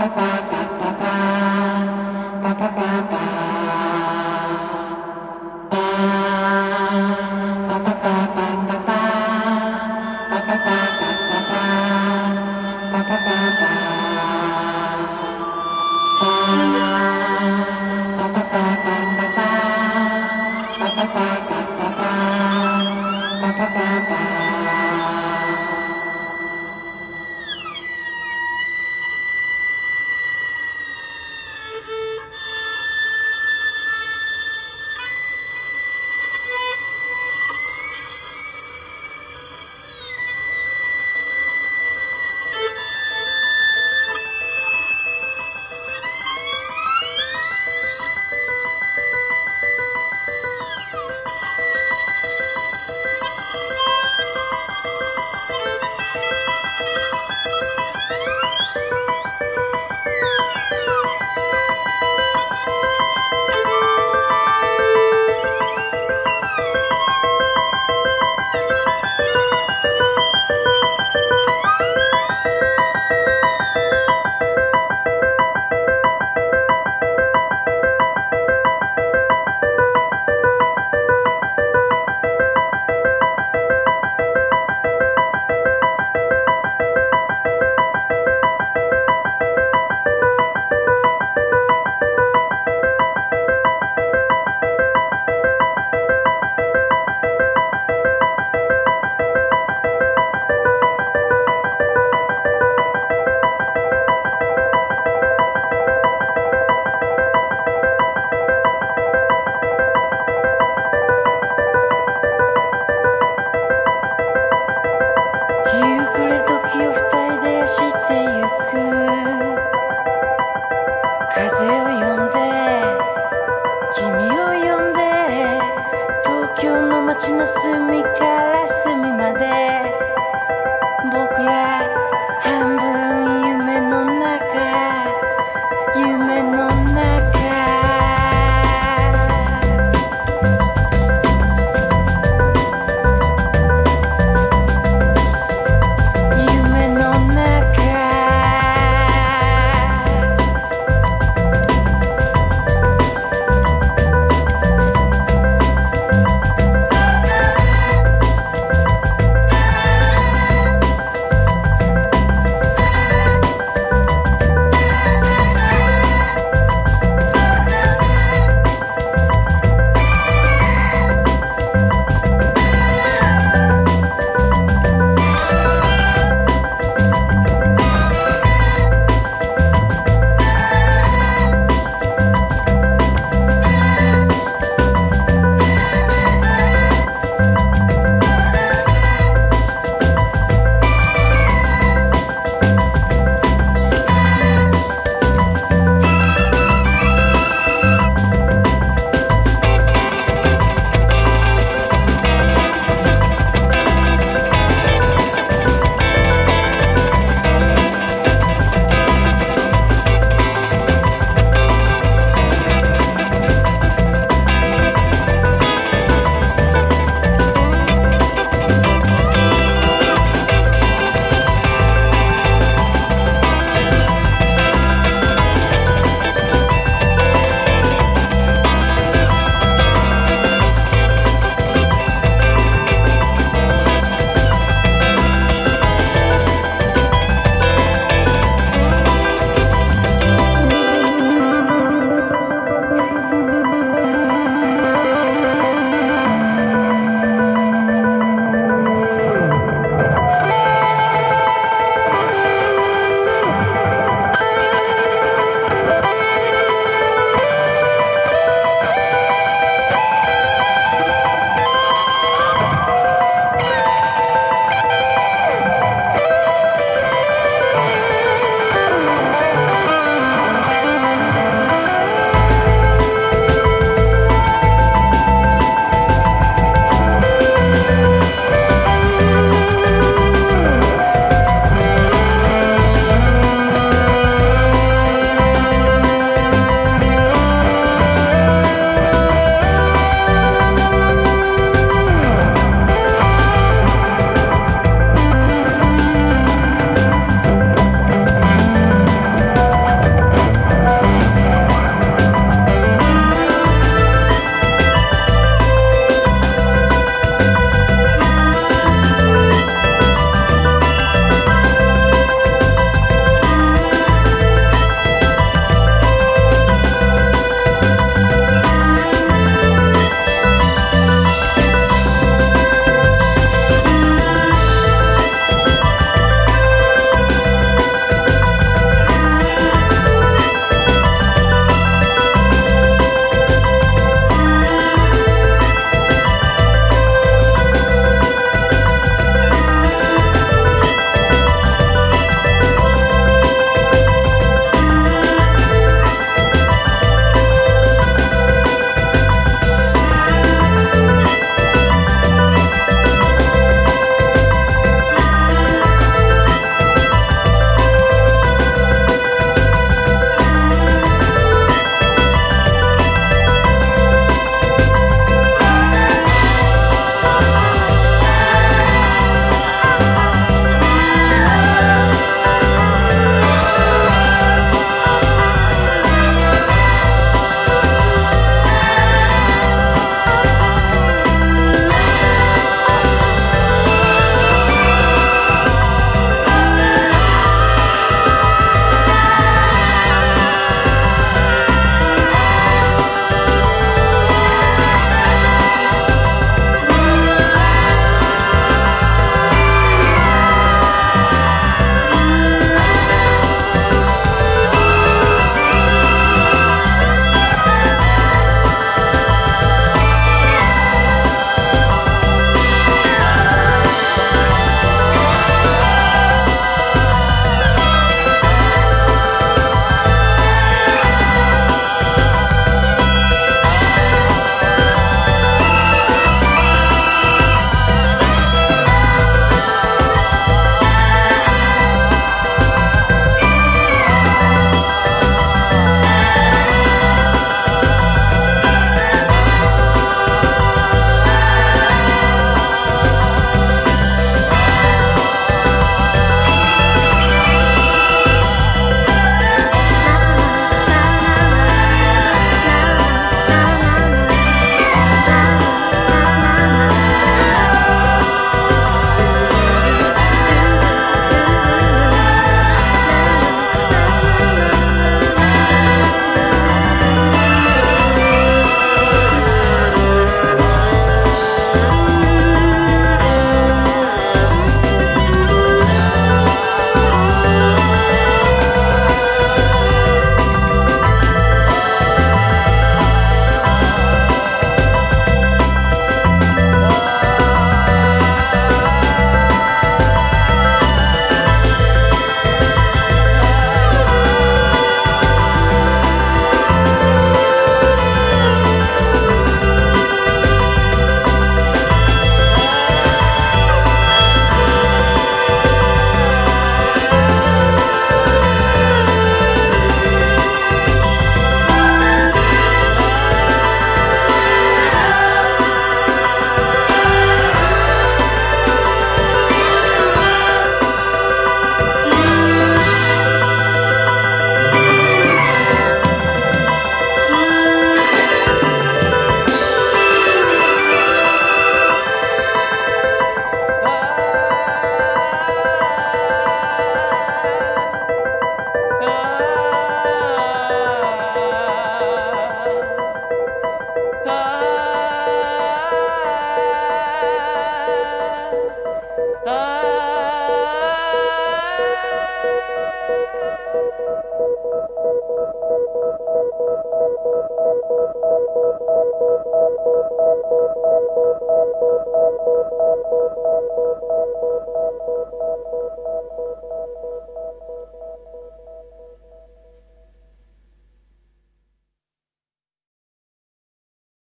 papá.